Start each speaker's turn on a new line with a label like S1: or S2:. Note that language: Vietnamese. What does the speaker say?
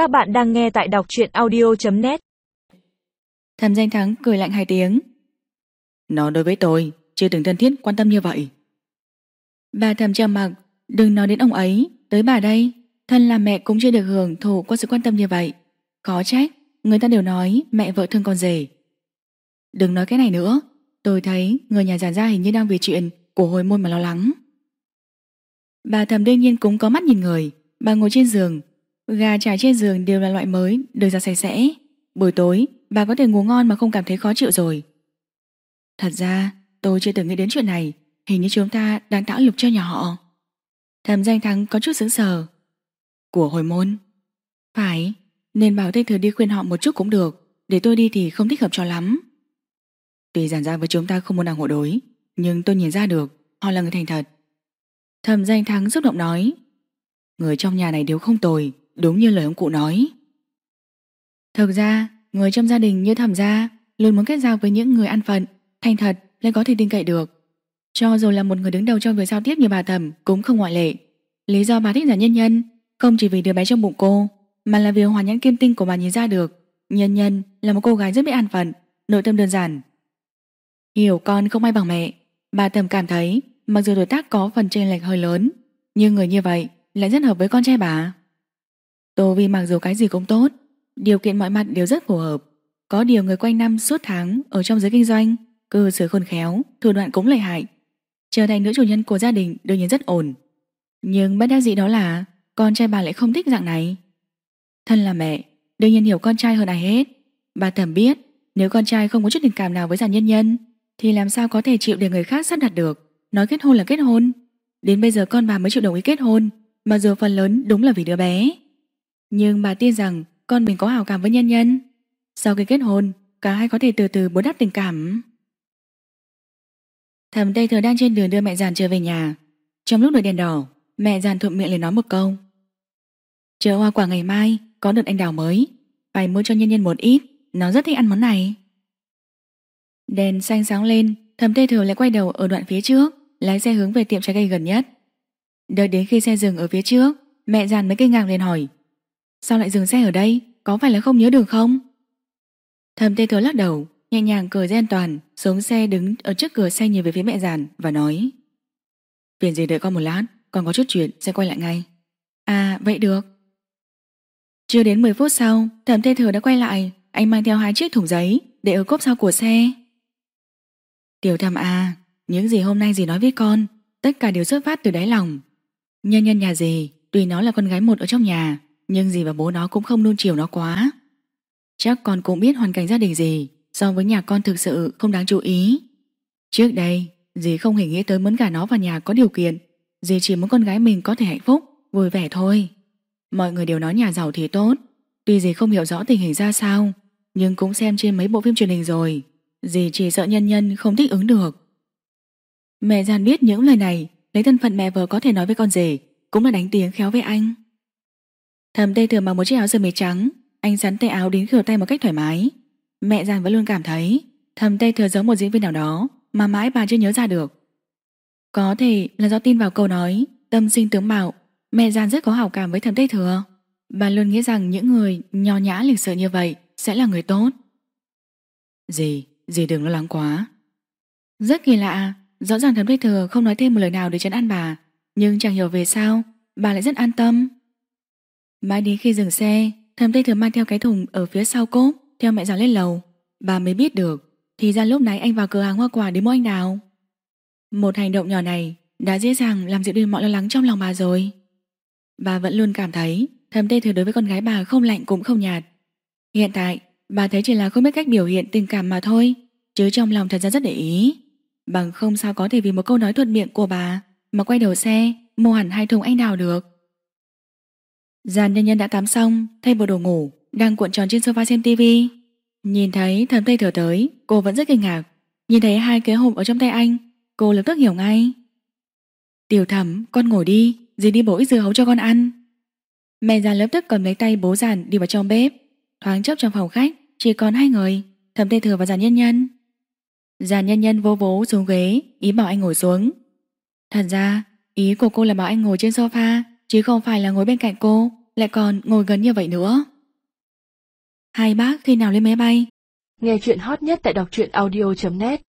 S1: Các bạn đang nghe tại đọc truyện audio.net
S2: Thầm danh thắng cười lạnh hai tiếng. Nó đối với tôi Chưa từng thân thiết quan tâm như vậy. Bà thầm trầm mặc Đừng nói đến ông ấy Tới bà đây Thân là mẹ cũng chưa được hưởng thụ qua sự quan tâm như vậy. Khó trách Người ta đều nói mẹ vợ thương con rể. Đừng nói cái này nữa. Tôi thấy người nhà già gia hình như đang vì chuyện Của hồi môn mà lo lắng. Bà thầm đương nhiên cũng có mắt nhìn người. Bà ngồi trên giường Gà trải trên giường đều là loại mới Được ra sạch sẽ. Buổi tối, bà có thể ngủ ngon mà không cảm thấy khó chịu rồi. Thật ra, tôi chưa từng nghĩ đến chuyện này. Hình như chúng ta đang tạo lục cho nhà họ. Thầm danh thắng có chút sững sờ. Của hồi môn? Phải, Nên bảo Tây Thừa đi khuyên họ một chút cũng được. Để tôi đi thì không thích hợp cho lắm. Tuy giản ra với chúng ta không muốn đang hộ đối, Nhưng tôi nhìn ra được, Họ là người thành thật. Thầm danh thắng xúc động nói, Người trong nhà này đều không tồi Đúng như lời ông cụ nói. Thực ra, Người trong gia đình như thẩm gia Luôn muốn kết giao với những người ăn phận, Thành thật lại có thể tin cậy được. Cho dù là một người đứng đầu trong việc giao tiếp như bà thẩm Cũng không ngoại lệ. Lý do bà thích giả nhân nhân Không chỉ vì đứa bé trong bụng cô, Mà là vì hoàn nhãn kim tinh của bà nhìn ra được, Nhân nhân là một cô gái rất biết ăn phận, Nội tâm đơn giản. Hiểu con không ai bằng mẹ, Bà thầm cảm thấy mặc dù tuổi tác có phần chênh lệch hơi lớn, Nhưng người như vậy lại rất hợp với con trai bà. Tô Vi mặc dù cái gì cũng tốt Điều kiện mọi mặt đều rất phù hợp. Có điều người quanh năm suốt tháng Ở trong giới kinh doanh Cư xử khôn khéo, thủ đoạn cũng lợi hại. Trở thành nữ chủ nhân của gia đình đương nhiên rất ổn. Nhưng bất đắc dĩ đó là Con trai bà lại không thích dạng này. Thân là mẹ Đương nhiên hiểu con trai hơn ai hết. Bà thầm biết nếu con trai không có chút tình cảm nào với giàn nhân nhân Thì làm sao có thể chịu để người khác sắp đặt được Nói kết hôn là kết hôn. Đến bây giờ con bà mới chịu đồng ý kết hôn mà giờ phần lớn đúng là vì đứa bé. Nhưng bà tin rằng Con mình có hào cảm với nhân nhân. Sau khi kết hôn, Cả hai có thể từ từ bố đắp tình cảm. Thầm Tây Thừa đang trên đường đưa mẹ giàn trở về nhà. Trong lúc đợi đèn đỏ, Mẹ giàn thuận miệng liền nói một câu. Chờ hoa quả ngày mai, Có được anh đào mới. Phải mua cho nhân nhân một ít, Nó rất thích ăn món này. Đèn xanh sáng lên, Thầm Tây Thừa lại quay đầu ở đoạn phía trước, Lái xe hướng về tiệm trái cây gần nhất. Đợi đến khi xe dừng ở phía trước, Mẹ giàn mới kinh ngạc lên hỏi Sao lại dừng xe ở đây? Có phải là không nhớ đường không? Thầm tê thừa lắc đầu, Nhẹ nhàng cười dây an toàn, Xuống xe đứng ở trước cửa xe nhìn về phía mẹ giàn Và nói, Phiền gì đợi con một lát, Còn có chút chuyện sẽ quay lại ngay. À vậy được. Chưa đến 10 phút sau Thầm tê thừa đã quay lại, Anh mang theo hai chiếc thùng giấy Để ở cốp sau của xe. Tiểu thầm à Những gì hôm nay dì nói với con, Tất cả đều xuất phát từ đáy lòng. Nhân nhân nhà dì, Tuy nó là con gái một ở trong nhà nhưng dì và bố nó cũng không nuông chiều nó quá. Chắc con cũng biết hoàn cảnh gia đình gì, So với nhà con thực sự không đáng chú ý. Trước đây, Dì không hề nghĩ tới muốn cả nó vào nhà có điều kiện. Dì chỉ muốn con gái mình có thể hạnh phúc, Vui vẻ thôi. Mọi người đều nói nhà giàu thì tốt. Tuy dì không hiểu rõ tình hình ra sao, Nhưng cũng xem trên mấy bộ phim truyền hình rồi. Dì chỉ sợ nhân nhân không thích ứng được. Mẹ Giàn biết những lời này, Lấy thân phận mẹ vợ có thể nói với con rể Cũng là đánh tiếng khéo với anh. Thầm tây thường mặc một chiếc áo sơ mi trắng Anh sắn tay áo đến khều tay một cách thoải mái. Mẹ Giàn vẫn luôn cảm thấy Thầm tây thừa giống một diễn viên nào đó Mà mãi bà chưa nhớ ra được. Có thể là do tin vào câu nói Tâm sinh tướng mạo Mẹ Giàn rất có hảo cảm với thầm tây thừa. Bà luôn nghĩ rằng những người nho nhã lịch sự như vậy Sẽ là người tốt. Gì, gì đừng lo lắng quá. Rất kỳ lạ Rõ ràng thẩm tây thừa không nói thêm một lời nào để chấn an bà. Nhưng chẳng hiểu về sao Bà lại rất an tâm Mãi đến khi dừng xe Thẩm tây thừa mang theo cái thùng ở phía sau cốp, Theo mẹ già lên lầu. Bà mới biết được, Thì ra lúc nãy anh vào cửa hàng hoa quả để mua anh đào Một hành động nhỏ này Đã dễ dàng làm dịu đi mọi lo lắng trong lòng bà rồi. Bà vẫn luôn cảm thấy Thẩm tây thừa đối với con gái bà không lạnh cũng không nhạt. Hiện tại, Bà thấy chỉ là không biết cách biểu hiện tình cảm mà thôi, Chứ trong lòng thật ra rất để ý. Bằng không sao có thể vì một câu nói thuận miệng của bà Mà quay đầu xe, Mua hẳn hai thùng anh đào được. Giàn nhân nhân đã tắm xong, Thay bộ đồ ngủ, Đang cuộn tròn trên sofa xem tivi. Nhìn thấy thầm tây thừa tới, Cô vẫn rất kinh ngạc. Nhìn thấy hai cái hộp ở trong tay anh, Cô lập tức hiểu ngay. Tiểu thẩm, con ngồi đi, Dì đi bổ ít dưa hấu cho con ăn. Mẹ già lập tức cầm lấy tay bố giàn đi vào trong bếp, Thoáng chốc trong phòng khách, Chỉ còn hai người, Thẩm tây thừa và giàn nhân nhân. Giàn nhân nhân vô vố xuống ghế, Ý bảo anh ngồi xuống. Thật ra, ý của cô là bảo anh ngồi trên sofa. Chứ không phải là ngồi bên cạnh cô, Lại còn ngồi gần như vậy nữa. Hai bác khi nào lên máy bay?
S3: Nghe chuyện hot nhất tại đọc truyện audio.net